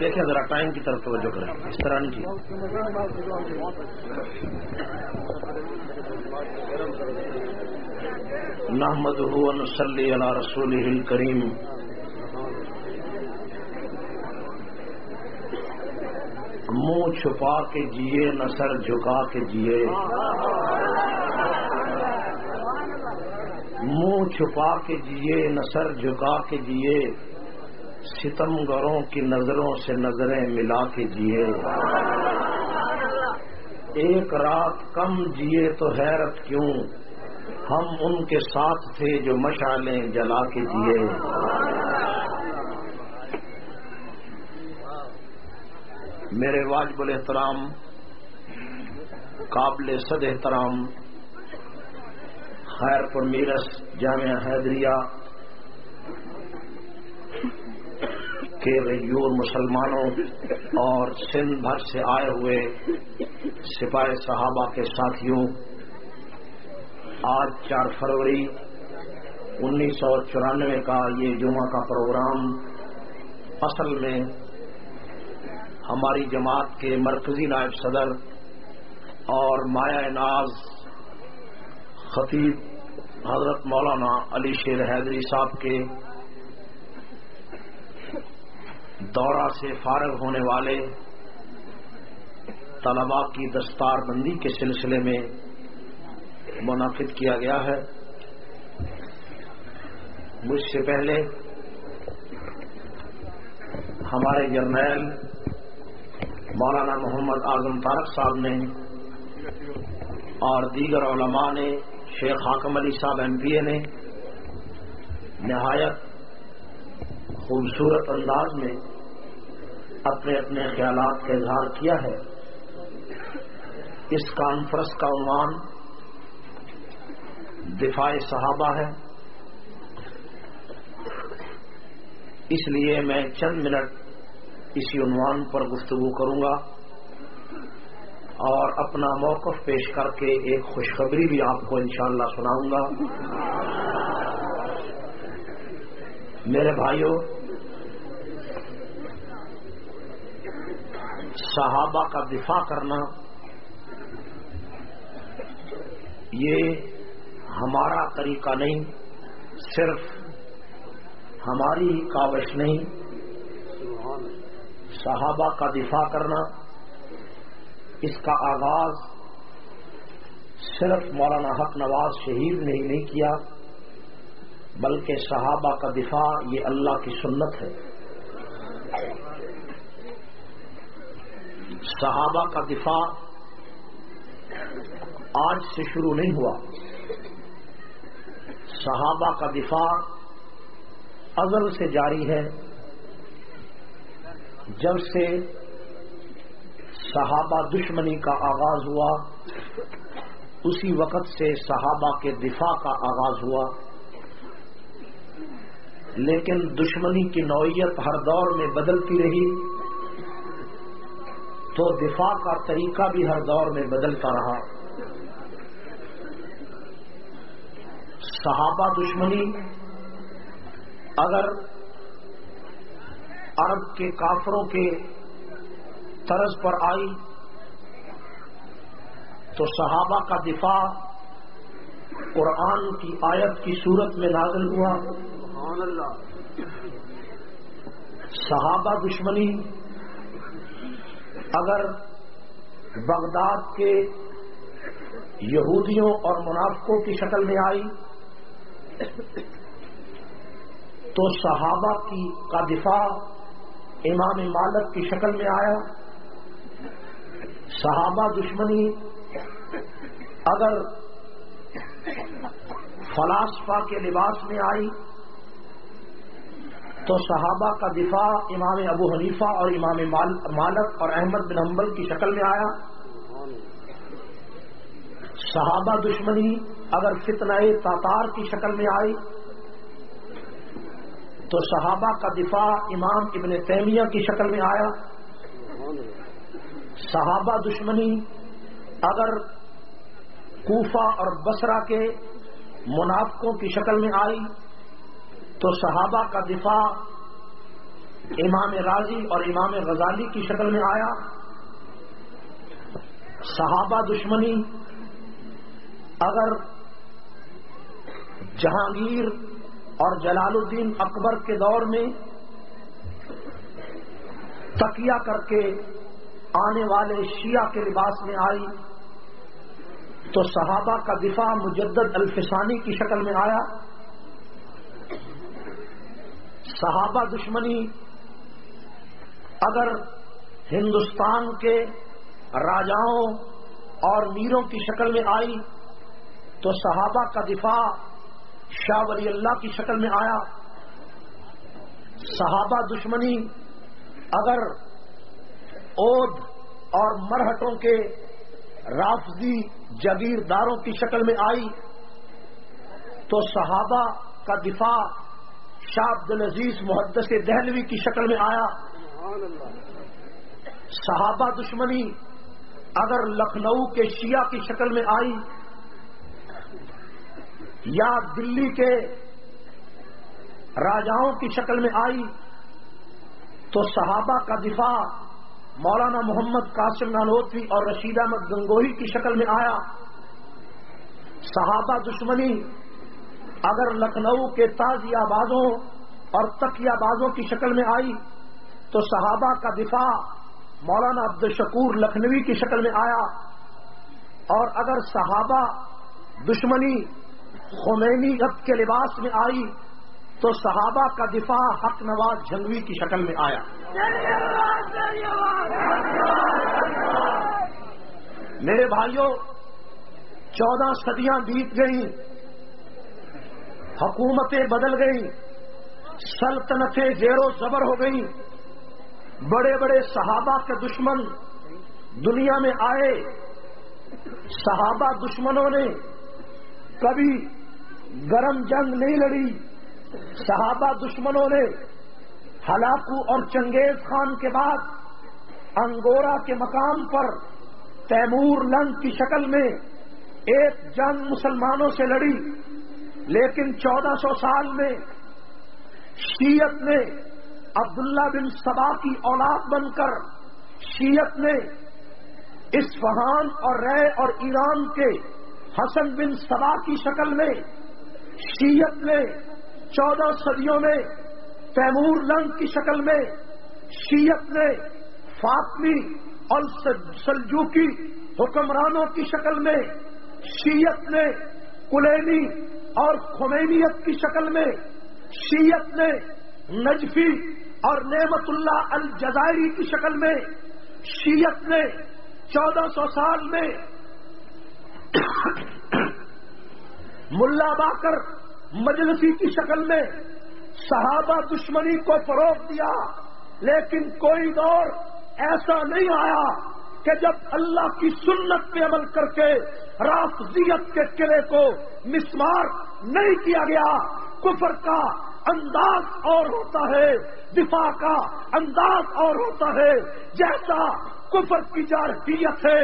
دیکھیں ذرا ٹائم کی طرف توجہ کریں۔ اس طرح نہیں جی۔ چیز نحمد صلی اللہ رسول کریم منہ چھپا کے جیے، نہ سر جھکا کے جیے۔ منہ چھپا کے جیے، نہ سر جھکا کے جیے۔ ستم گروں کی نظروں سے نظریں ملا کے جیے۔ ایک رات کم جیے تو حیرت کیوں؟ ہم ان کے ساتھ تھے جو مشالیں جلا کے جیے۔ میرے واجب الاحترام، قابل صد احترام خیر پر میرس جامعہ حیدریہ کے ریور مسلمانوں اور سندھ بھر سے آئے ہوئے سپاہ صحابہ کے ساتھیوں، آج چار فروری انیس سو چورانوے کا یہ جمعہ کا پروگرام اصل میں ہماری جماعت کے مرکزی نائب صدر اور مایا ناز خطیب حضرت مولانا علی شیر حیدری صاحب کے دورہ سے فارغ ہونے والے طلبا کی دستار بندی کے سلسلے میں منعقد کیا گیا ہے۔ مجھ سے پہلے ہمارے جرنیل مولانا محمد اعظم طارق صاحب نے اور دیگر علماء نے، شیخ حاکم علی صاحب ایم پی اے نے نہایت خوبصورت انداز میں اپنے اپنے خیالات کا اظہار کیا ہے۔ اس کانفرنس کا عنوان دفاع صحابہ ہے۔ اس لیے میں چند منٹ اسی عنوان پر گفتگو کروں گا اور اپنا موقف پیش کر کے ایک خوشخبری بھی آپ کو انشاءاللہ سناؤں گا۔ میرے بھائیوں صحابہ کا دفاع کرنا، یہ ہمارا طریقہ نہیں، صرف ہماری ہی کاوش نہیں۔ صحابہ کا دفاع کرنا، اس کا آغاز صرف مولانا حق نواز شہید نے ہی نہیں کیا، بلکہ صحابہ کا دفاع یہ اللہ کی سنت ہے۔ صحابہ کا دفاع آج سے شروع نہیں ہوا۔ صحابہ کا دفاع ازل سے جاری ہے۔ جب سے صحابہ دشمنی کا آغاز ہوا، اسی وقت سے صحابہ کے دفاع کا آغاز ہوا۔ لیکن دشمنی کی نوعیت ہر دور میں بدلتی رہی۔ تو دفاع کا طریقہ بھی ہر دور میں بدلتا رہا۔ صحابہ دشمنی اگر عرب کے کافروں کے طرز پر آئی تو صحابہ کا دفاع قرآن کی آیت کی صورت میں نازل ہوا۔ صحابہ دشمنی اگر بغداد کے یہودیوں اور منافقوں کی شکل میں آئی تو صحابہ کی کا دفاع امام مالک کی شکل میں آیا۔ صحابہ دشمنی اگر فلاسفہ کے لباس میں آئی۔ تو صحابہ کا دفاع امام ابو حنیفہ اور امام مالک اور احمد بن حنبل کی شکل میں آیا۔ صحابہ دشمنی اگر فتنہ تاتار کی شکل میں آئی، تو صحابہ کا دفاع امام ابن تیمیہ کی شکل میں آیا۔ صحابہ دشمنی اگر کوفہ اور بسرا کے منافقوں کی شکل میں آئی تو صحابہ کا دفاع امام راضی اور امام غزالی کی شکل میں آیا۔ صحابہ دشمنی، اگر جہانگیر اور جلال الدین اکبر کے دور میں تکیا کر کے آنے والے شیعہ کے لباس میں آئی، تو صحابہ کا دفاع مجدد الفسانی کی شکل میں آیا۔ صحابہ دشمنی، اگر ہندوستان کے راجاؤں اور میروں کی شکل میں آئی، تو صحابہ کا دفاع شاہ ولی اللہ کی شکل میں آیا۔ صحابہ دشمنی اگر اود اور مرہٹوں کے رافضی جگیرداروں کی شکل میں آئی، تو صحابہ کا دفاع شاہ عبد العزیز محدث دہلوی کی شکل میں آیا۔ صحابہ دشمنی اگر لکھنؤ کے شیعہ کی شکل میں آئی یا دلی کے راجاؤں کی شکل میں آئی تو صحابہ کا دفاع مولانا محمد قاسم نانوتوی اور رشید احمد گنگوہی کی شکل میں آیا۔ صحابہ دشمنی اگر لکھنؤ کے تازیہ بازوں اور تکیا بازوں کی شکل میں آئی تو صحابہ کا دفاع مولانا عبد الشکور لکھنوی کی شکل میں آیا اور اگر صحابہ دشمنی خمینی اب کے لباس میں آئی تو صحابہ کا دفاع حق نواز جھنگوی کی شکل میں آیا۔ میرے بھائیوں، چودہ صدیاں بیت گئیں۔ حکومتیں بدل گئیں، سلطنتیں زیر و زبر ہو گئیں۔ بڑے بڑے صحابہ کے دشمن دنیا میں آئے۔ صحابہ دشمنوں نے کبھی گرم جنگ نہیں لڑی۔ صحابہ دشمنوں نے ہلاکو اور چنگیز خان کے بعد انگورا کے مقام پر تیمور لنگ کی شکل میں ایک جنگ مسلمانوں سے لڑی۔ لیکن چودہ سو سال میں شیعت نے عبداللہ بن سبا کی اولاد بن کر شیعت نے اسفہان اور رے اور ایران کے حسن بن سبا کی شکل میں شیعت نے چودہ صدیوں میں تیمور لنگ کی شکل میں شیعت نے فاطمی اور سلجوکی حکمرانوں کی شکل میں شیعت نے کلینی اور خمینیت کی شکل میں، شیعت نے نجفی اور نعمت اللہ الجزائری کی شکل میں، شیعت نے چودہ سو سال میں، ملا باکر مجلسی کی شکل میں صحابہ دشمنی کو فروغ دیا، لیکن کوئی دور ایسا نہیں آیا کہ جب اللہ کی سنت پہ عمل کر کے رافضیت کے قلعے کو مسمار نہیں کیا گیا۔ کفر کا انداز اور ہوتا ہے، دفاع کا انداز اور ہوتا ہے۔ جیسا کفر کی جارحیت ہے،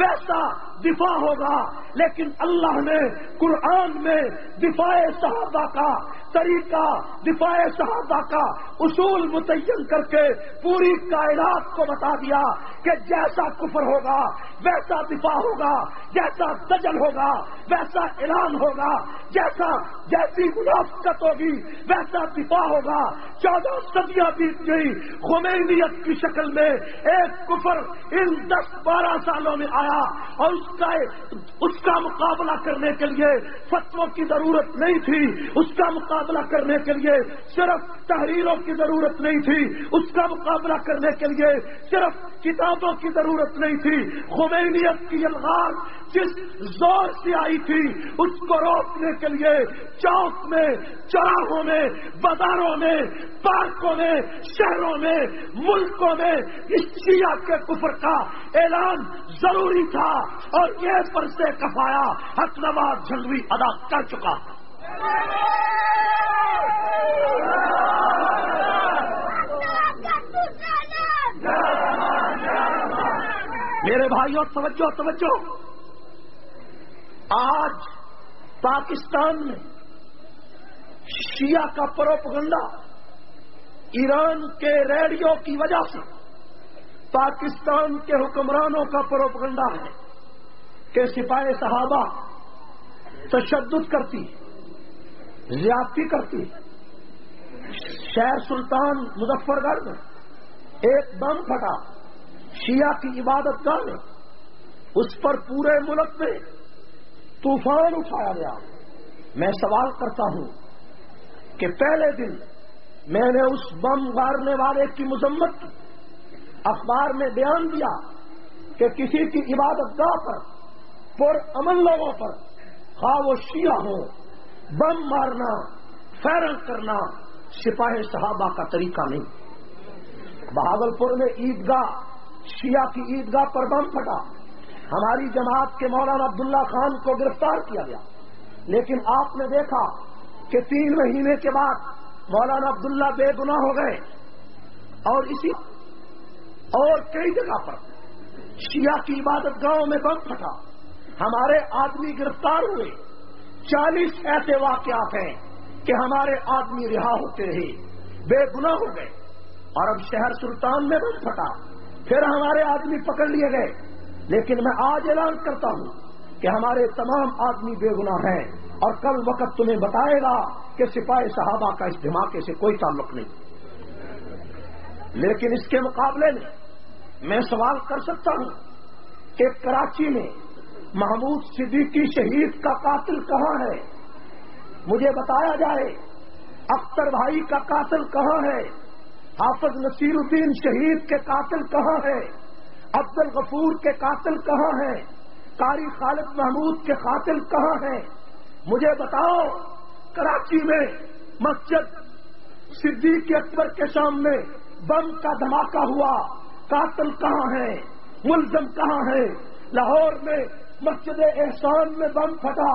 ویسا دفاع ہوگا۔ لیکن اللہ نے قرآن میں دفاع صحابہ کا، طریقہ دفاع صحابہ کا اصول متعین کر کے پوری کائنات کو بتا دیا کہ جیسا کفر ہوگا، ویسا دفاع ہوگا، جیسا دجل ہوگا، ویسا اعلان ہوگا۔ جیسا جیسی منافقت ہوگی ویسا دفاع ہوگا۔ چودہ صدیاں بیت گئی۔ خمینیت کی شکل میں ایک کفر ان دس بارہ سالوں میں آیا اور اس کا اس کا مقابلہ کرنے کے لیے فتووں کی ضرورت نہیں تھی۔ اس کا مقابلہ کرنے کے لیے صرف تحریروں کی ضرورت نہیں تھی۔ اس کا مقابلہ کرنے کے لیے صرف کتابوں کی ضرورت نہیں تھی۔ خمینیت کی الغار جس زور سے آئی تھی، اس کو روکنے کے لیے چوک میں، چوراہوں میں، بازاروں میں، پارکوں میں، شہروں میں، ملکوں میں اس شیعہ کے کفر کا اعلان ضروری تھا اور یہ پر سے کفایا حق نواز ادا کر چکا۔ میرے بھائیوں، توجہ توجہ۔ آج پاکستان میں شیعہ کا پروپگنڈا ایران کے ریڈیو کی وجہ سے پاکستان کے حکمرانوں کا پروپگنڈا ہے کہ سپاہی صحابہ تشدد کرتی زیادتی کرتی شہر سلطان مظفر گڑھ میں ایک بم پھٹا، شیعہ کی عبادت گاہ میں، اس پر پورے ملک میں طوفان اٹھایا گیا۔ میں سوال کرتا ہوں کہ پہلے دن میں نے اس بم مارنے والے کی مذمت کی اخبار میں بیان دیا کہ کسی کی عبادت گاہ پر پر امن لوگوں پر خواہ وہ شیعہ ہو بم مارنا فیرن کرنا سپاہی صحابہ کا طریقہ نہیں۔ بہاول پور میں عیدگاہ شیعہ کی عیدگاہ پر بم پھٹا۔ ہماری جماعت کے مولانا عبداللہ خان کو گرفتار کیا گیا۔ لیکن آپ نے دیکھا کہ تین مہینے کے بعد مولانا عبداللہ بے گنا ہو گئے۔ اور اسی اور کئی جگہ پر شیعہ کی عبادت گاہوں میں بم پھٹا۔ ہمارے آدمی گرفتار ہوئے۔ چالیس ایسے واقعات ہیں کہ ہمارے آدمی رہا ہوتے رہے، بے گنا ہو گئے۔ اور اب شہر سلطان میں بم پھٹا۔ پھر ہمارے آدمی پکڑ لیے گئے۔ لیکن میں آج اعلان کرتا ہوں کہ ہمارے تمام آدمی بے گنا ہیں اور کل وقت تمہیں بتائے گا کہ سپاہی صحابہ کا اس دھماکے سے کوئی تعلق نہیں۔ لیکن اس کے مقابلے میں میں سوال کر سکتا ہوں کہ کراچی میں محمود صدیقی شہید کا قاتل کہاں ہے؟ مجھے بتایا جائے اختر بھائی کا قاتل کہاں ہے؟ حافظ نصیر الدین شہید کے قاتل کہاں ہے؟ عبد الغفور کے قاتل کہاں ہیں؟ قاری خالد محمود کے قاتل کہاں ہیں؟ مجھے بتاؤ، کراچی میں مسجد صدیق اکبر کے سامنے بم کا دھماکہ ہوا، قاتل کہاں ہے ملزم کہاں ہے لاہور میں مسجد احسان میں بم پھٹا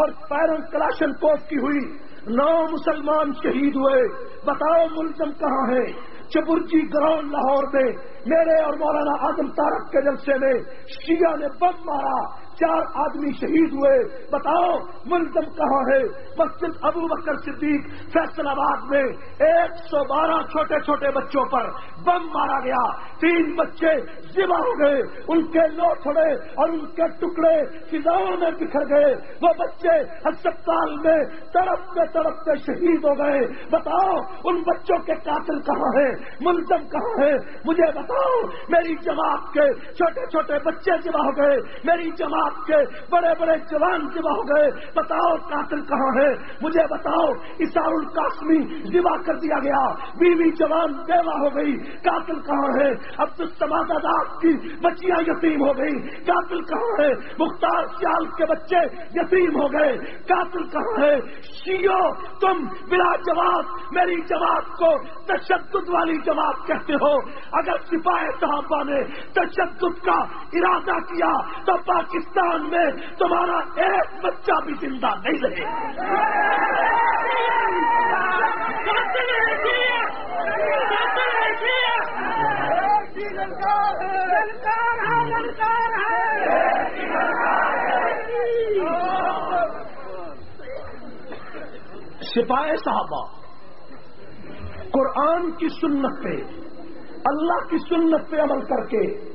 اور پیرن کلاشن کوف کی ہوئی۔ نو مسلمان شہید ہوئے۔ بتاؤ ملزم کہاں ہے؟ چبرجی گراؤنڈ لاہور میں، میرے اور مولانا آزم تارک کے جلسے میں شیعہ نے بم مارا۔ چار آدمی شہید ہوئے۔ بتاؤ ملزم کہاں ہے؟ مسجد ابو بکر صدیق، فیصل آباد میں ایک سو بارہ چھوٹے چھوٹے بچوں پر بم مارا گیا۔ تین بچے ذبح ہو گئے۔ ان کے لو لوٹڑے اور ان کے ٹکڑے فضاؤں میں بکھر گئے۔ وہ بچے ہسپتال میں تڑپتے تڑپتے شہید ہو گئے۔ بتاؤ ان بچوں کے قاتل کہاں ہیں؟ ملزم کہاں ہے مجھے بتاؤ، میری جماعت کے چھوٹے چھوٹے بچے ذبح ہو گئے۔ میری جماعت کے بڑے بڑے جوان ذبح ہو گئے۔ بتاؤ قاتل کہاں ہے؟ مجھے بتاؤ اشار القاسمی ذبح کر دیا گیا۔ بیوی جوان بیوہ ہو گئی۔ قاتل کہاں ہے؟ اب تو سماجات کی بچیاں یتیم ہو گئی قاتل کہاں ہے؟ مختار سیال کے بچے یتیم ہو گئے۔ قاتل کہاں ہے؟ شیو تم بلا جواب میری جماعت کو تشدد والی جماعت کہتے ہو۔ اگر سپاہی صحابہ نے تشدد کا ارادہ کیا تو پاکستان میں تمہارا ایک بچہ بھی زندہ نہیں رہے۔ سپاہی صحابہ، قرآن کی سنت پہ، اللہ کی سنت پہ عمل کر کے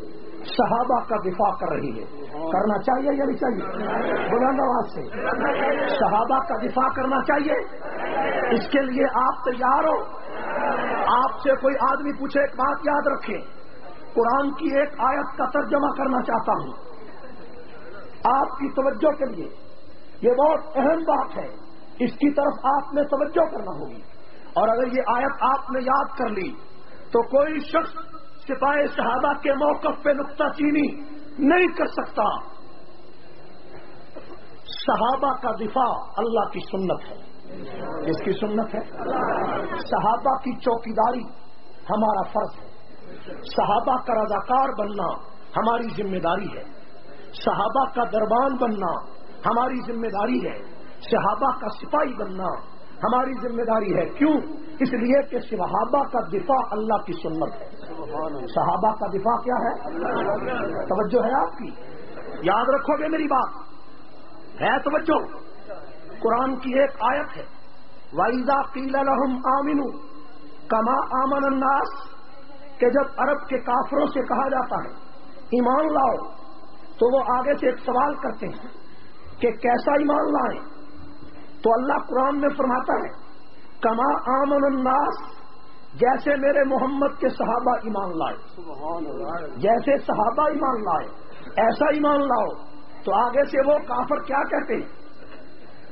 صحابہ کا دفاع کر رہی ہے۔ کرنا چاہیے یا نہیں چاہیے؟ بلند آواز سے۔ صحابہ کا دفاع کرنا چاہیے۔ اس کے لیے آپ تیار ہو۔ آپ سے کوئی آدمی پوچھے، ایک بات یاد رکھے قرآن کی ایک آیت کا ترجمہ کرنا چاہتا ہوں۔ آپ کی توجہ کے لیے۔ یہ بہت اہم بات ہے۔ اس کی طرف آپ نے توجہ کرنا ہوگی۔ اور اگر یہ آیت آپ نے یاد کر لی، تو کوئی شخص سپاہی صحابہ کے موقف پہ نقطہ چینی نہیں کر سکتا۔ صحابہ کا دفاع اللہ کی سنت ہے۔ کس کی سنت ہے؟ صحابہ کی چوکیداری ہمارا فرض ہے۔ صحابہ کا رضاکار بننا ہماری ذمہ داری ہے۔ صحابہ کا دربان بننا ہماری ذمہ داری ہے۔ صحابہ کا سپاہی بننا ہماری ذمہ داری ہے۔ کیوں؟ اس لیے کہ صحابہ کا دفاع اللہ کی سنت ہے۔ صحابہ کا دفاع کیا ہے؟ توجہ ہے آپ کی. یاد رکھو گے میری بات. ہے توجہ. قرآن کی ایک آیت ہے. وائزا قیل لہم آمین کما آمن الناس کہ جب عرب کے کافروں سے کہا جاتا ہے، ایمان لاؤ، تو وہ آگے سے ایک سوال کرتے ہیں کہ کیسا ایمان لائیں؟ تو اللہ قرآن میں فرماتا ہے کما آمن الناس جیسے میرے محمد کے صحابہ ایمان لائے، جیسے صحابہ ایمان لائے، ایسا ایمان لاؤ۔ تو آگے سے وہ کافر کیا کہتے؟ ہیں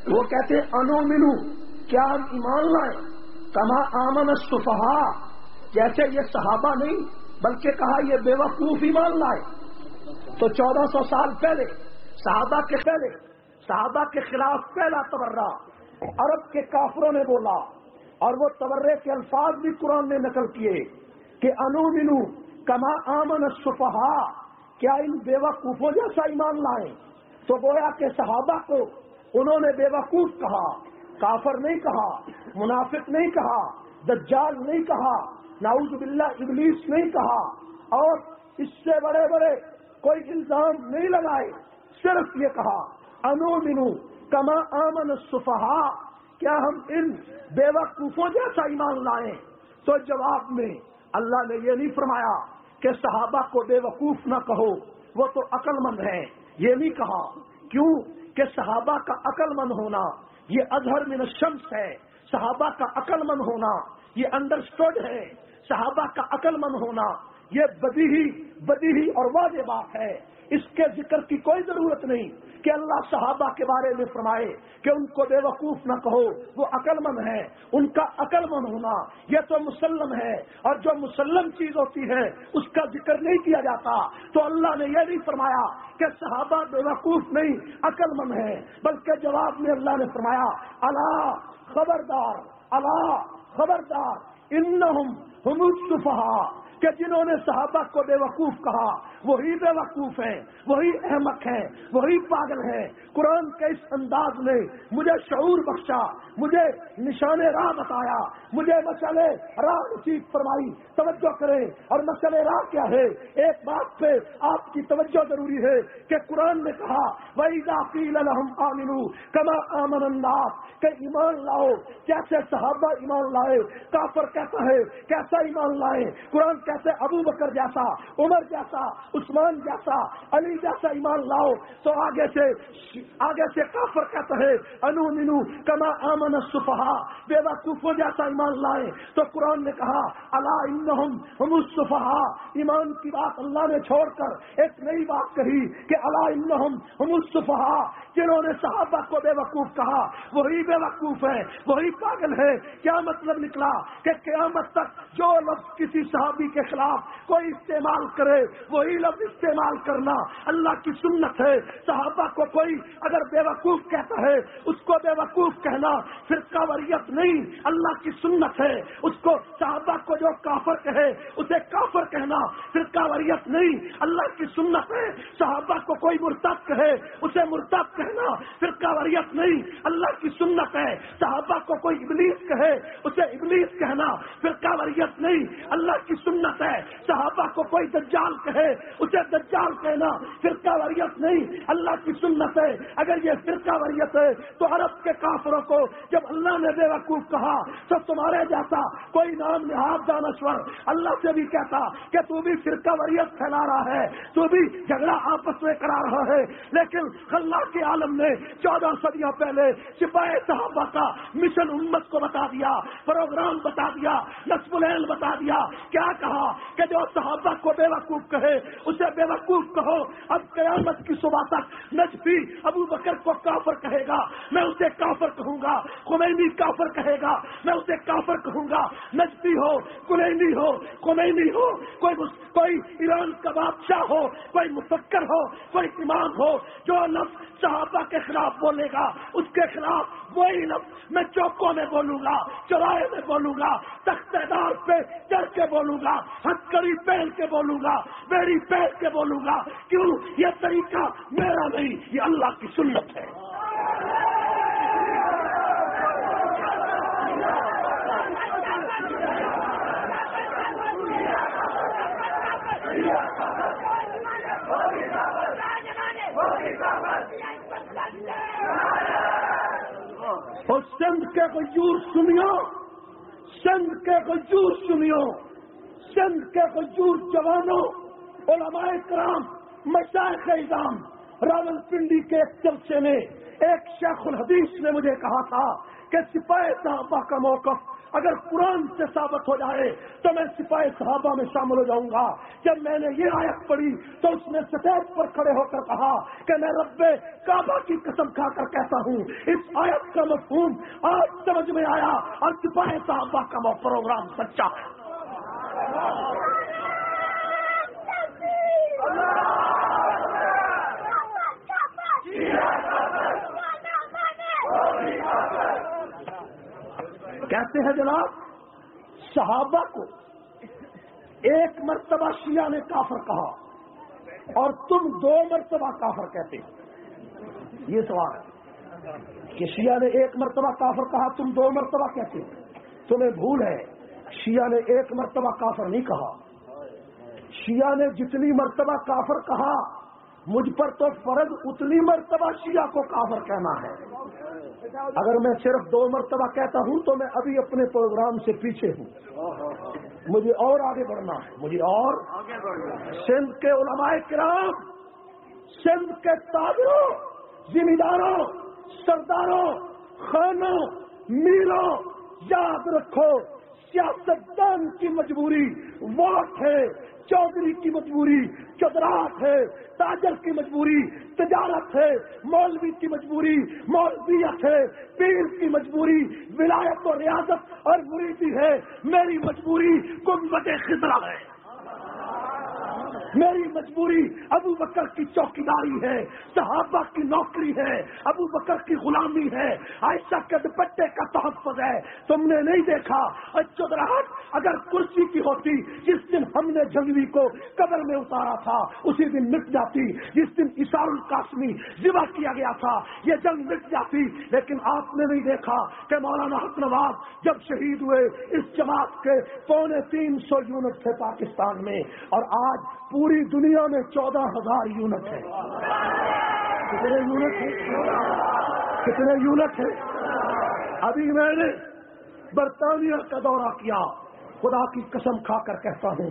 وہ کہتے ہیں انو منو، کیا ہم ایمان لائیں کما آمن صفحا جیسے یہ صحابہ نہیں، بلکہ کہا یہ بے وقوف ایمان لائے۔ تو چودہ سو سال پہلے، صحابہ کے پہلے، صحابہ کے خلاف پہلا تبرہ، عرب کے کافروں نے بولا۔ اور وہ تورے کے الفاظ بھی قرآن نے نقل کیے کہ انو منو کما آمن صفحا کیا ان بے وقوفوں جیسا ایمان لائیں؟ تو گویا کہ صحابہ کو انہوں نے بے وقوف کہا، کافر نہیں کہا، منافق نہیں کہا، دجال نہیں کہا ناؤز باللہ ابلیس نہیں کہا، اور اس سے بڑے بڑے کوئی الزام نہیں لگائے، صرف یہ کہا انو منو کما آمن صفحا کیا ہم ان بے وقوفوں جیسا ایمان لائیں؟ تو جواب میں اللہ نے یہ نہیں فرمایا کہ صحابہ کو بے وقوف نہ کہو، وہ تو عقل مند ہے یہ نہیں کہا، کیوں؟ کہ صحابہ کا عقل مند ہونا، یہ اظہر من الشمس ہے۔ صحابہ کا عقل مند ہونا، یہ انڈرسٹوڈ ہے۔ صحابہ کا عقل مند ہونا، یہ بدی ہی بدی ہی اور واضح بات ہے۔ اس کے ذکر کی کوئی ضرورت نہیں۔ کہ اللہ صحابہ کے بارے میں فرمائے کہ ان کو بے وقوف نہ کہو، وہ عقل مند ہے ان کا عقل مند ہونا، یہ تو مسلم ہے۔ اور جو مسلم چیز ہوتی ہے، اس کا ذکر نہیں کیا جاتا۔ تو اللہ نے یہ نہیں فرمایا کہ صحابہ بے وقوف نہیں، عقل مند ہے بلکہ جواب میں اللہ نے فرمایا اللہ خبردار اللہ خبردار ان کہ جنہوں نے صحابہ کو بے وقوف کہا، وہی بے وقوف ہیں، وہی احمق ہیں، وہی پاگل ہیں۔ قرآن کے اس انداز نے مجھے شعور بخشا، مجھے نشان راہ بتایا، مجھے مسئلے راہ نصیب فرمائی، توجہ کریں۔ اور مسئلے راہ کیا ہے؟ ایک بات پہ آپ کی توجہ ضروری ہے کہ قرآن نے کہا وہی داخیل الحم کما آمن انداز کہ ایمان لاؤ۔ کیسے صحابہ ایمان لائے؟ کافر کیسا ہے، کیسا ایمان لائے قرآن کیسے ابو بکر جیسا، عمر جیسا، عثمان جیسا، علی جیسا ایمان لاؤ، تو آگے سے آگے سے کافر کہتا ہے انو منو کما آمن صفحا بے وقوفوں جیسا ایمان لائے۔ تو قرآن نے کہا اللہ انہم ہم صفحا ایمان کی بات اللہ نے چھوڑ کر ایک نئی بات کہی کہ اللہ انہم ہم صفحا جنہوں نے صحابہ کو بے وقوف کہا، وہی بے وقوف ہے، وہی پاگل ہے۔ کیا مطلب نکلا کہ قیامت تک جو لفظ کسی صحابی کے خلاف کوئی استعمال کرے، وہی لفظ استعمال کرنا اللہ کی سنت ہے۔ صحابہ کو کوئی اگر بے وقوف کہتا ہے، اس کو بے وقوف کہنا پھر کاوریت نہیں، اللہ کی سنت ہے۔ اس کو صحابہ کو جو کافر کہے، اسے کافر کہنا پھر کاوریت نہیں، اللہ کی سنت ہے۔ صحابہ کو کوئی مرتب کہے، اسے مرتب کہنا پھر کاوریت نہیں، اللہ کی سنت ہے۔ صحابہ کو کوئی ابلیس کہے، اسے ابلیس کہنا پھر کاوریت نہیں، اللہ کی سنت سنت ہے۔ صحابہ کو کوئی دجال کہے، اسے دجال کہنا فرقہ وریت نہیں، اللہ کی سنت ہے۔ اگر یہ فرقہ وریت ہے تو عرب کے کافروں کو جب اللہ نے بے وقوف کہا تو تمہارے جیسا کوئی نام نہاد دانشور اللہ سے بھی کہتا کہ تو بھی فرقہ وریت پھیلا رہا ہے، تو بھی جھگڑا آپس میں کرا رہا ہے۔ لیکن اللہ کے عالم نے چودہ صدیوں پہلے سپاہی صحابہ کا مشن امت کو بتا دیا، پروگرام بتا دیا، نصب العل بتا دیا۔ کیا کہا؟ کہا کہ جو صحابہ کو بے وقوف کہے، اسے بے وقوف کہو۔ اب قیامت کی صبح تک نجفی ابو بکر کو کافر کہے گا۔ میں اسے کافر کہوں گا۔ خمینی کافر کہے گا۔ میں اسے کافر کہوں گا۔ نجفی ہو کلینی ہو، خمینی ہو۔ کوئی کوئی ایران کا بادشاہ ہو، کوئی مفکر ہو، کوئی امام ہو، جو لفظ صحابہ کے خلاف بولے گا، اس کے خلاف وہی لفظ میں چوکوں میں بولوں گا چوراہے میں بولوں گا تختہ دار پہ چڑھ کے بولوں گا ہتکڑی پہن کے بولوں گا میری پہن کے بولوں گا، کیوں؟ یہ طریقہ میرا نہیں، یہ اللہ کی سنت ہے۔ اور سندھ کے غیور سنیو، سندھ کے غجور سنیو، سندھ کے غجور جوانوں علماء کرام مشائق اظام راول پنڈی کے ایک چلچے میں، ایک شیخ الحدیث نے مجھے کہا تھا کہ سپاہی صحابہ کا موقف اگر قرآن سے ثابت ہو جائے تو میں سپاہی صحابہ میں شامل ہو جاؤں گا۔ جب میں نے یہ آیت پڑھی تو اس نے سفید پر کھڑے ہو کر کہا کہ میں رب کعبہ کی قسم کھا کر کہتا ہوں۔ اس آیت کا مفہوم آج سمجھ میں آیا اور سپاہی صحابہ کا وہ پروگرام سچا۔ ہے کہتے ہیں جناب، صحابہ کو ایک مرتبہ شیعہ نے کافر کہا اور تم دو مرتبہ کافر کہتے یہ سوال ہے کہ شیعہ نے ایک مرتبہ کافر کہا، تم دو مرتبہ کہتے ہو۔ تمہیں بھول ہے، شیعہ نے ایک مرتبہ کافر نہیں کہا۔ شیعہ نے جتنی مرتبہ کافر کہا، مجھ پر تو فرض اتنی مرتبہ شیعہ کو کافر کہنا ہے۔ اگر میں صرف دو مرتبہ کہتا ہوں تو میں ابھی اپنے پروگرام سے پیچھے ہوں۔ مجھے اور آگے بڑھنا ہے۔ مجھے اور سندھ کے علماء کرام، سندھ کے تاجروں ذمہ داروں سرداروں، خانوں میلوں یاد رکھو، سیاستدان کی مجبوری ووٹ ہے؟ چودھری کی مجبوری چدرات ہے، تاجر کی مجبوری، تجارت ہے، مولوی کی مجبوری، مولویت ہے، پیر کی مجبوری، ولایت و ریاست اور مریدی ہے، میری مجبوری گنبد خطرہ ہے۔ میری مجبوری ابو بکر کی چوکیداری ہے، صحابہ کی نوکری ہے، ابو بکر کی غلامی ہے، عائشہ کے دوپٹے کا تحفظ ہے۔ تم نے نہیں دیکھا چودراہٹ اگر کرسی کی ہوتی، جس دن ہم نے جنگوی کو قبر میں اتارا تھا، اسی دن مٹ جاتی، جس دن اشار القاسمی ذبح کیا گیا تھا، یہ جنگ مٹ جاتی۔ لیکن آپ نے نہیں دیکھا کہ مولانا حق نواز جب شہید ہوئے، اس جماعت کے پونے تین سو یونٹ تھے پاکستان میں۔ اور آج پورے پوری دنیا میں چودہ ہزار یونٹ ہے۔ کتنے یونٹ ہے کتنے یونٹ ہے ابھی میں نے برطانیہ کا دورہ کیا۔ خدا کی قسم کھا کر کہتا ہوں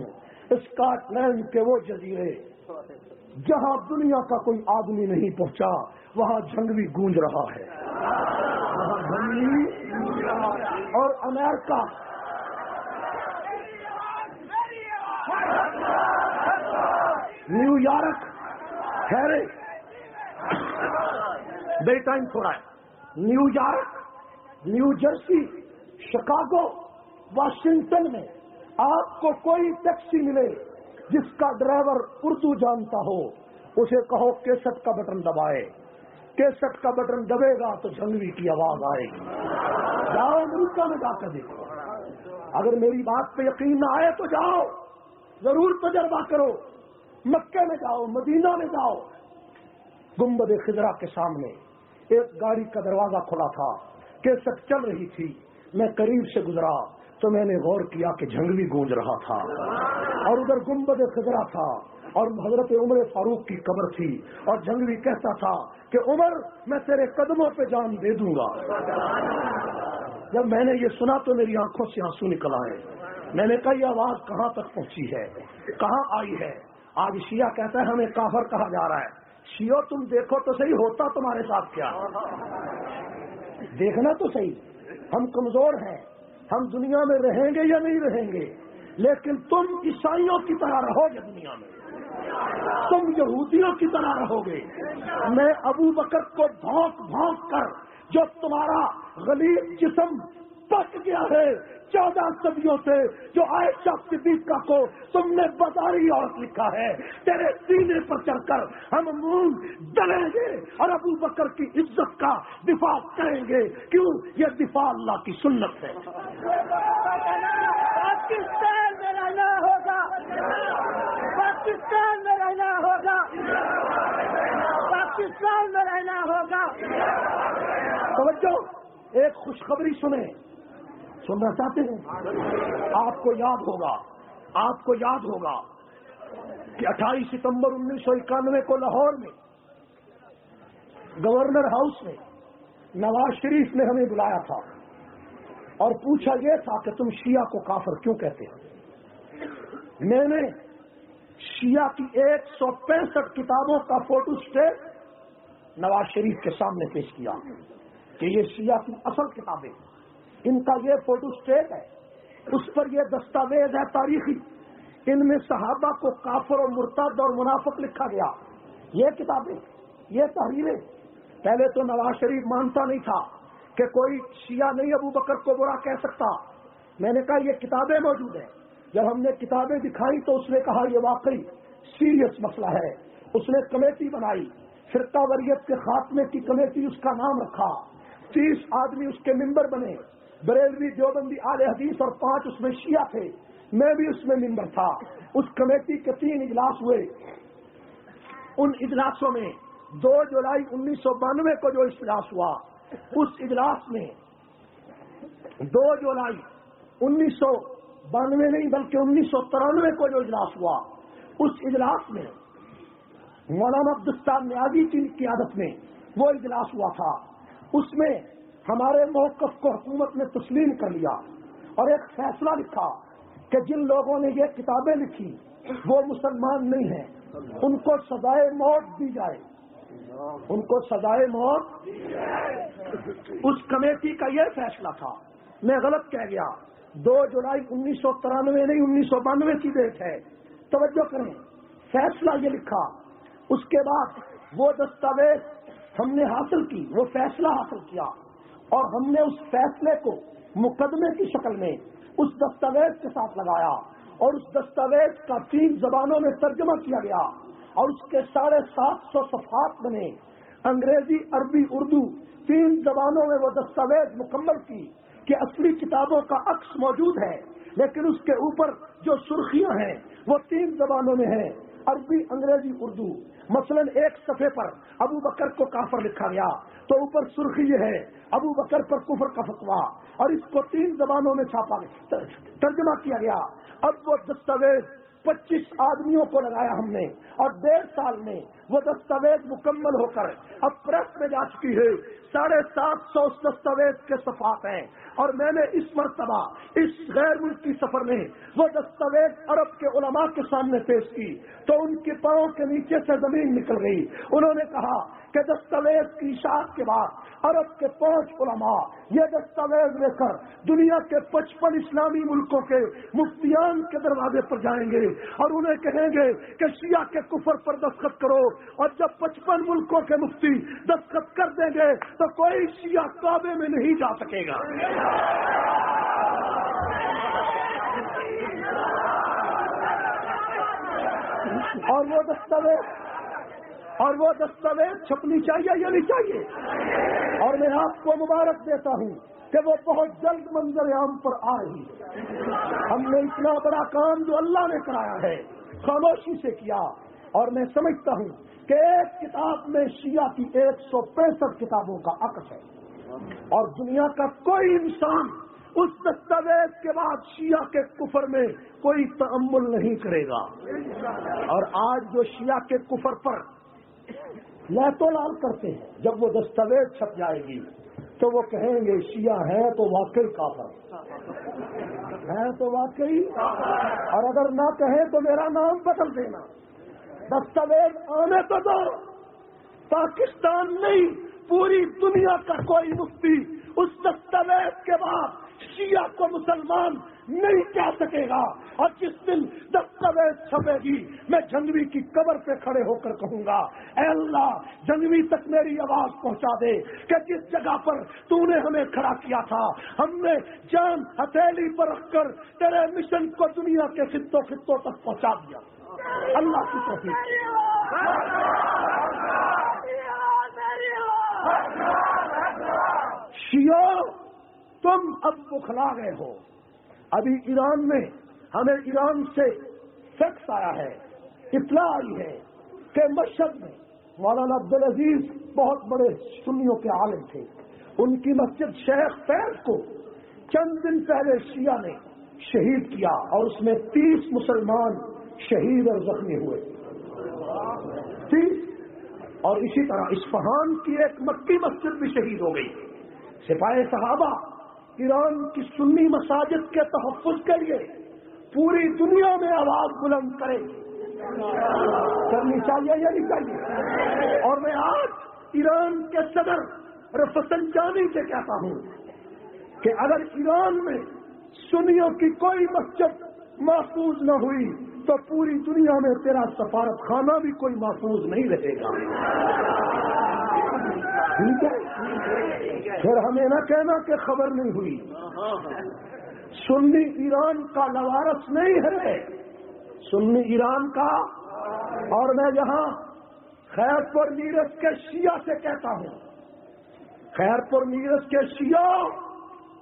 اسکاٹ لینڈ کے وہ جزیرے جہاں دنیا کا کوئی آدمی نہیں پہنچا، وہاں جنگ بھی گونج رہا ہے۔ اور امریکہ نیو یارک ٹھہرے بے ٹائم تھوڑا ہے۔ New York, New Jersey, Chicago, Washington میں آپ کو کوئی ٹیکسی ملے جس کا ڈرائیور اردو جانتا ہو، اسے کہو کیسٹ کا بٹن دبائے۔ کیسٹ کا بٹن دبے گا تو جنگوی کی آواز آئے گی۔ جاؤ امریکہ میں جا کر دیکھو۔ اگر میری بات پہ یقین نہ آئے تو جاؤ۔ ضرور تجربہ کرو۔ مکے میں جاؤ، مدینہ میں جاؤ۔ گمبد خزرا کے سامنے ایک گاڑی کا دروازہ کھلا تھا، کیسٹ چل رہی تھی۔ میں قریب سے گزرا تو میں نے غور کیا کہ جنگلی گونج رہا تھا۔ اور ادھر گمبد خزرا تھا اور حضرت عمر فاروق کی قبر تھی۔ اور جنگلی کہتا تھا کہ عمر، میں تیرے قدموں پہ جان دے دوں گا۔ جب میں نے یہ سنا تو میری آنکھوں سے آنسو نکل آئے۔ میں نے کہا، یہ آواز کہاں تک پہنچی ہے؟ کہاں آئی ہے؟ آج شیعہ کہتا ہے ہمیں کافر کہا جا رہا ہے۔ شیو تم دیکھو تو صحیح ہوتا تمہارے ساتھ کیا دیکھنا تو صحیح۔ ہم کمزور ہیں۔ ہم دنیا میں رہیں گے یا نہیں رہیں گے؟ لیکن تم عیسائیوں کی طرح رہو گے دنیا میں۔ تم یہودیوں کی طرح رہو گے۔ میں ابو بکر کو بھونک بھونک کر جو تمہارا غلیب جسم پک گیا ہے۔ چودہ صدیوں سے جو عائشہ صدیقہ کو تم نے بازاری عورت لکھا ہے۔ تیرے سینے پر چڑھ کر ہم منہ ڈلیں گے اور ابو بکر کی عزت کا دفاع کریں گے۔ کیوں؟ یہ دفاع اللہ کی سنت ہے۔ پاکستان میں رہنا ہوگا۔ پاکستان میں رہنا ہوگا۔ پاکستان میں رہنا ہوگا۔ توجہ ایک خوشخبری سنیں۔ سننا چاہتے ہیں آپ کو یاد ہوگا، آپ کو یاد ہوگا کہ اٹھائیس ستمبر انیس سو اکانوے کو لاہور میں گورنر ہاؤس میں نواز شریف نے ہمیں بلایا تھا اور پوچھا یہ تھا کہ تم شیعہ کو کافر کیوں کہتے ہو؟ میں نے شیعہ کی ایک سو پینسٹھ کتابوں کا فوٹو اسٹیٹ نواز شریف کے سامنے پیش کیا کہ یہ شیعہ کی اصل کتابیں ان کا یہ فوٹو اسٹیٹ ہے، اس پر یہ دستاویز ہے تاریخی۔ ان میں صحابہ کو کافر اور مرتد اور منافق لکھا گیا۔ یہ کتابیں، یہ تحریریں۔ پہلے تو نواز شریف مانتا نہیں تھا کہ کوئی شیعہ نہیں ابو بکر کو برا کہہ سکتا۔ میں نے کہا یہ کتابیں موجود ہیں۔ جب ہم نے کتابیں دکھائی تو اس نے کہا یہ واقعی سیریس مسئلہ ہے۔ اس نے کمیٹی بنائی، فرقہ وریت کے خاتمے کی کمیٹی اس کا نام رکھا۔ تیس آدمی اس کے ممبر بنے۔ بریلوی دیوبندی آل حدیث اور پانچ اس میں شیعہ تھے۔ میں بھی اس میں ممبر تھا۔ اس کمیٹی کے تین اجلاس ہوئے۔ ان اجلاسوں میں دو جولائی انیس سو بانوے کو جو اجلاس ہوا، اس اجلاس میں دو جولائی انیس سو بانوے نہیں، بلکہ انیس سو ترانوے کو جو اجلاس ہوا، اس اجلاس میں مولانا عبدالستان نیازی کی قیادت میں وہ اجلاس ہوا تھا۔ اس میں ہمارے موقف کو حکومت نے تسلیم کر لیا اور ایک فیصلہ لکھا کہ جن لوگوں نے یہ کتابیں لکھی، وہ مسلمان نہیں ہیں۔ ان کو سزائے موت دی جائے۔ ان کو سزائے موت اس کمیٹی کا یہ فیصلہ تھا۔ میں غلط کہہ گیا۔ دو جولائی انیس سو ترانوے نہیں، انیس سو بانوے کی ڈیٹ ہے۔ توجہ کریں۔ فیصلہ یہ لکھا۔ اس کے بعد وہ دستاویز ہم نے حاصل کی، وہ فیصلہ حاصل کیا۔ اور ہم نے اس فیصلے کو مقدمے کی شکل میں اس دستاویز کے ساتھ لگایا اور اس دستاویز کا تین زبانوں میں ترجمہ کیا گیا اور اس کے ساڑھے سات سو صفحات بنے۔ انگریزی، عربی، اردو، تین زبانوں میں وہ دستاویز مکمل کی کہ اصلی کتابوں کا عکس موجود ہے، لیکن اس کے اوپر جو سرخیاں ہیں وہ تین زبانوں میں ہیں۔ عربی، انگریزی، اردو۔ مثلا ایک صفحے پر ابو بکر کو کافر لکھا گیا، تو اوپر سرخی یہ ہے، ابو بکر پر کفر کا فتوا اور اس کو تین زبانوں میں چھاپا ترجمہ کیا گیا۔ اب وہ دستاویز پچیس آدمیوں کو لگایا ہم نے، اور ڈیڑھ سال میں وہ دستاویز مکمل ہو کر اب پریس میں جا چکی ہے۔ ساڑھے سات سو دستاویز کے صفات ہیں۔ اور میں نے اس مرتبہ اس غیر ملکی سفر میں وہ دستاویز عرب کے علماء کے سامنے پیش کی تو ان کے پاؤں کے نیچے سے زمین نکل گئی۔ انہوں نے کہا کہ دستاویز کی اشاعت کے بعد عرب کے پانچ علماء یہ دستاویز لے کر دنیا کے پچپن اسلامی ملکوں کے مفتیان کے دروازے پر جائیں گے اور انہیں کہیں گے کہ شیعہ کے کفر پر دستخط کرو اور جب پچپن ملکوں کے مفتی دستخط کر دیں گے تو کوئی شیعہ کعبے میں نہیں جا سکے گا۔ اور وہ دستاویز اور وہ دستاویز چھپنی چاہیے یا نہیں چاہیے؟ اور میں آپ کو مبارک دیتا ہوں کہ وہ بہت جلد منظر عام پر آ رہی ہے ہم نے اتنا بڑا کام جو اللہ نے کرایا ہے، خاموشی سے کیا۔ اور میں سمجھتا ہوں کہ ایک کتاب میں شیعہ کی ایک سو پینسٹھ کتابوں کا عکس ہے۔ اور دنیا کا کوئی انسان اس دستاویز کے بعد شیعہ کے کفر میں کوئی تعمل نہیں کرے گا۔ اور آج جو شیعہ کے کفر پر لہتو لال کرتے ہیں، جب وہ دستاویز چھپ جائے گی تو وہ کہیں گے، شیعہ ہے تو واقعی کافر۔ ہے تو واقعی اور اگر نہ کہیں تو میرا نام بدل دینا۔ دستاویز آنے تو دو، پاکستان نہیں۔ پوری دنیا کا کوئی مفتی اس دستاویز کے بعد شیعہ کو مسلمان نہیں کہہ سکے گا۔ اور جس دن دستاویز چھپے گی، میں جنگوی کی قبر پہ کھڑے ہو کر کہوں گا، اے اللہ جنگوی تک میری آواز پہنچا دے کہ جس جگہ پر تو نے ہمیں کھڑا کیا تھا، ہم نے جان ہتھیلی پر رکھ کر تیرے مشن کو دنیا کے خطوں خطوں تک پہنچا دیا۔ اللہ کی توفیق۔ شیو تم اب بخلا گئے ہو۔ ابھی ایران میں ہمیں ایران سے فیکس آیا ہے، اطلاع آئی ہے کہ مشہد میں مولانا عبدالعزیز بہت بڑے سنیوں کے عالم تھے۔ ان کی مسجد شیخ فیض کو چند دن پہلے شیعہ نے شہید کیا اور اس میں تیس مسلمان شہید اور زخمی ہوئے۔ تیس اور اسی طرح اسفہان کی ایک مکی مسجد بھی شہید ہو گئی۔ سپاہی صحابہ ایران کی سنی مساجد کے تحفظ کے لیے پوری دنیا میں آواز بلند کرے۔ کرنی چاہیے یا نہیں چاہیے؟ اور میں آج ایران کے صدر رفسن جانی سے کہتا ہوں کہ اگر ایران میں سنیوں کی کوئی مسجد محفوظ نہ ہوئی تو پوری دنیا میں تیرا سفارت خانہ بھی کوئی محفوظ نہیں رہے گا۔ ٹھیک ہے؟ پھر ہمیں نہ کہنا کہ خبر نہیں ہوئی۔ سنی ایران کا لوارس نہیں ہے۔ سنی ایران کا۔ اور میں یہاں خیر پور نیرج کے شیعہ سے کہتا ہوں۔ خیر پور نیرج کے شیعہ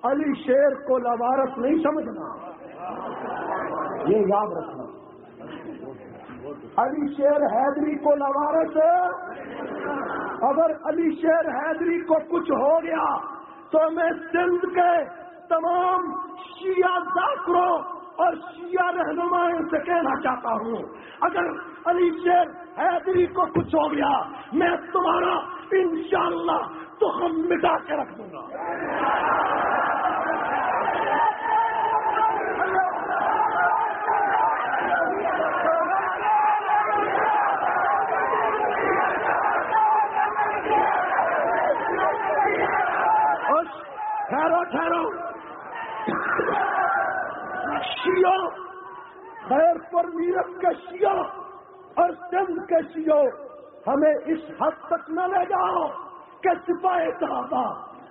علی شیر کو لوارس نہیں سمجھنا۔ یہ یاد رکھنا۔ علی شیر حیدری کو لوارس اگر علی شیر حیدری کو کچھ ہو گیا تو میں سندھ کے تمام شیعہ ذاکروں اور شیعہ رہنماؤں سے کہنا چاہتا ہوں، اگر علی شیر حیدری کو کچھ ہو گیا، میں تمہارا انشاءاللہ تو ہم مٹا کے رکھ دوں گا۔ ٹھہرو شیو خیر پر میرت کے شیو اور سندھ کے شیو ہمیں اس حد تک نہ لے جاؤ کہ سپاہی صحابہ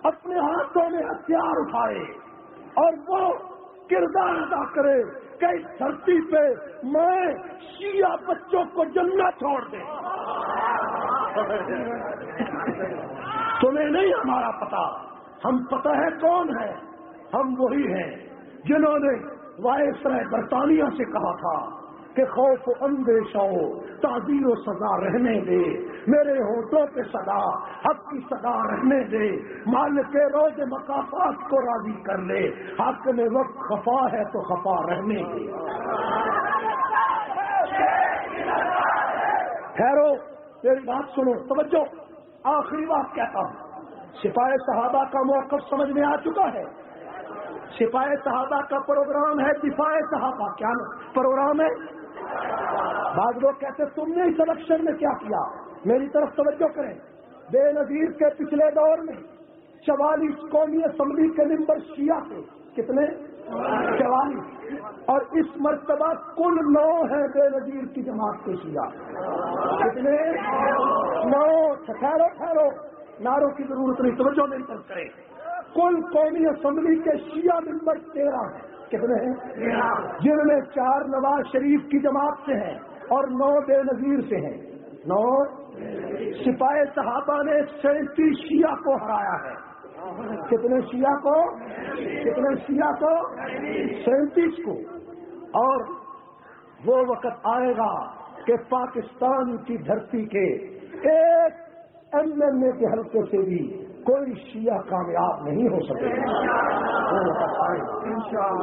اپنے ہاتھوں میں ہتھیار اٹھائے اور وہ کردار ادا کرے کہ اس دھرتی پہ میں شیعہ بچوں کو جنگا چھوڑ دیں تمہیں نہیں ہمارا پتا ہم پتہ ہے کون ہے؟ ہم وہی ہیں جنہوں نے وائس رائے برطانیہ سے کہا تھا کہ خوف اندیشہ ہو تعزیر و سزا رہنے دے۔ میرے ہوٹوں پہ صدا، حق کی صدا رہنے دے۔ مال کے روز مقافات کو راضی کر لے۔ حق میں وقت خفا ہے تو خفا رہنے دے۔ ٹھہرو میری بات سنو، توجہ، آخری بات کہتا ہوں۔ سپاہی صحابہ کا موقف سمجھ میں آ چکا ہے۔ سپاہی صحابہ کا پروگرام ہے دفاع صحابہ۔ کیا پروگرام ہے؟ بعض لوگ کہتے تم نے اس الیکشن میں کیا کیا؟ میری طرف توجہ کریں۔ بے نظیر کے پچھلے دور میں چوالیس قومی اسمبلی کے ممبر شیعہ تھے۔ کتنے؟ چوالیس۔ اور اس مرتبہ کل نو ہے بے نظیر کی جماعت کے شیعہ۔ کتنے؟ نو۔ ٹھہرو ٹھہرو۔ ناروں کی ضرورت نہیں توجہ میری طرف کریں۔ کل قومی اسمبلی کے شیعہ ممبر تیرہ ہیں کتنے ہیں؟ جن میں چار نواز شریف کی جماعت سے ہیں اور نو بے نظیر سے ہیں۔ نو؟ سپاہی صحابہ نے سینتیس شیعہ کو ہرایا ہے۔ کتنے شیعہ کو؟ کتنے شیعہ کو؟ سینتیس کو۔ اور وہ وقت آئے گا کہ پاکستان کی دھرتی کے ایک اے کے حلقے سے بھی کوئی شیعہ کامیاب نہیں ہو سکے۔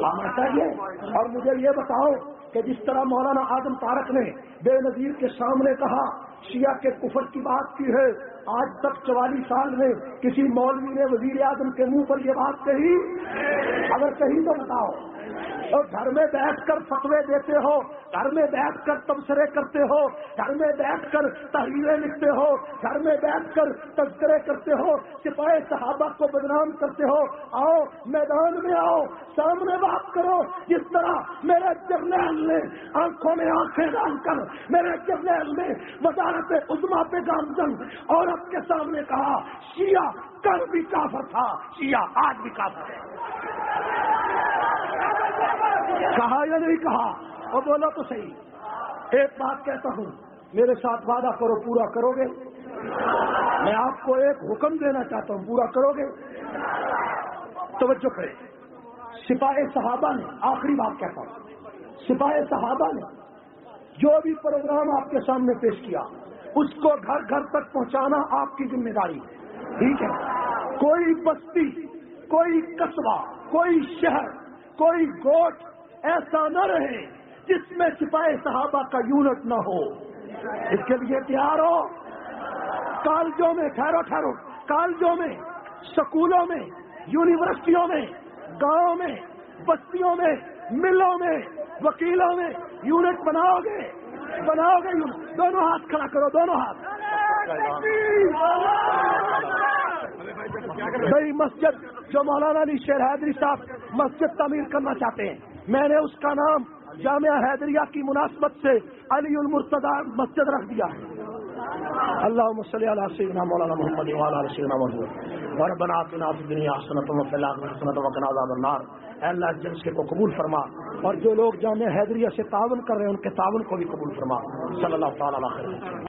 آنا چاہیے اور مجھے یہ بتاؤ کہ جس طرح مولانا آدم تارک نے بے نظیر کے سامنے کہا شیعہ کے کفر کی بات کی ہے۔ آج تک چوالیس سال میں کسی مولوی نے وزیر اعظم کے منہ پر یہ بات کہی۔ اگر کہیں تو بتاؤ۔ اور گھر میں بیٹھ کر فتوے دیتے ہو، گھر میں بیٹھ کر تبصرے کرتے ہو، گھر میں بیٹھ کر تحریریں لکھتے ہو، گھر میں بیٹھ کر تذکرے کرتے ہو، سپاہی صحابہ کو بدنام کرتے ہو۔ آؤ، میدان میں آؤ۔ سامنے بات کرو، جس طرح میرے جرنیل نے آنکھوں میں آنکھیں ڈال کر میرے جرنیل نے وزارت عزما پہ گامزن عورت کے سامنے کہا، شیعہ کر بھی کافر تھا، شیعہ آج بھی کافر ہے۔ کہا یا نہیں کہا؟ اور بولا تو صحیح۔ ایک بات کہتا ہوں، میرے ساتھ وعدہ کرو، پورا کرو گے۔ میں آپ کو ایک حکم دینا چاہتا ہوں، پورا کرو گے۔ توجہ کرے سپاہی صحابہ نے، آخری بات کہتا ہوں سپاہی صحابہ نے جو بھی پروگرام آپ کے سامنے پیش کیا، اس کو گھر گھر تک پہنچانا آپ کی ذمہ داری ہے۔ ٹھیک ہے؟ کوئی بستی، کوئی قصبہ، کوئی شہر، کوئی گوٹ ایسا نہ رہے جس میں سپاہی صحابہ کا یونٹ نہ ہو۔ اس کے لیے تیار ہو۔ کالجوں میں ٹھہرو ٹھہرو۔ کالجوں میں، سکولوں میں، یونیورسٹیوں میں گاؤں میں، بستیوں میں، ملوں میں، وکیلوں میں یونٹ بناؤ گے بناؤ گے یونٹ۔ دونوں ہاتھ کھڑا کرو، دونوں ہاتھ۔ بڑی مسجد جو مولانا علی شیر حیدری صاحب مسجد تعمیر کرنا چاہتے ہیں، میں نے اس کا نام جامعہ حیدریہ کی مناسبت سے علی المرتضی مسجد رکھ دیا ہے۔ اللہ صلی علی سیدنا مولانا محمد وعلی علی سیدنا محمد. وربنا آتنا فی الدنیا حسنۃ و فی الاخرۃ حسنۃ وقنا عذاب النار. اے اللہ اس جلسے کو قبول فرما اور جو لوگ جامعہ حیدریہ سے تعاون کر رہے ہیں، ان کے تعاون کو بھی قبول فرما. صلی اللہ تعالی علیہ وسلم.